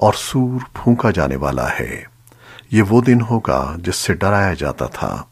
और सूर फूंका जाने वाला है। ये वो दिन होगा जिससे डराया जाता था।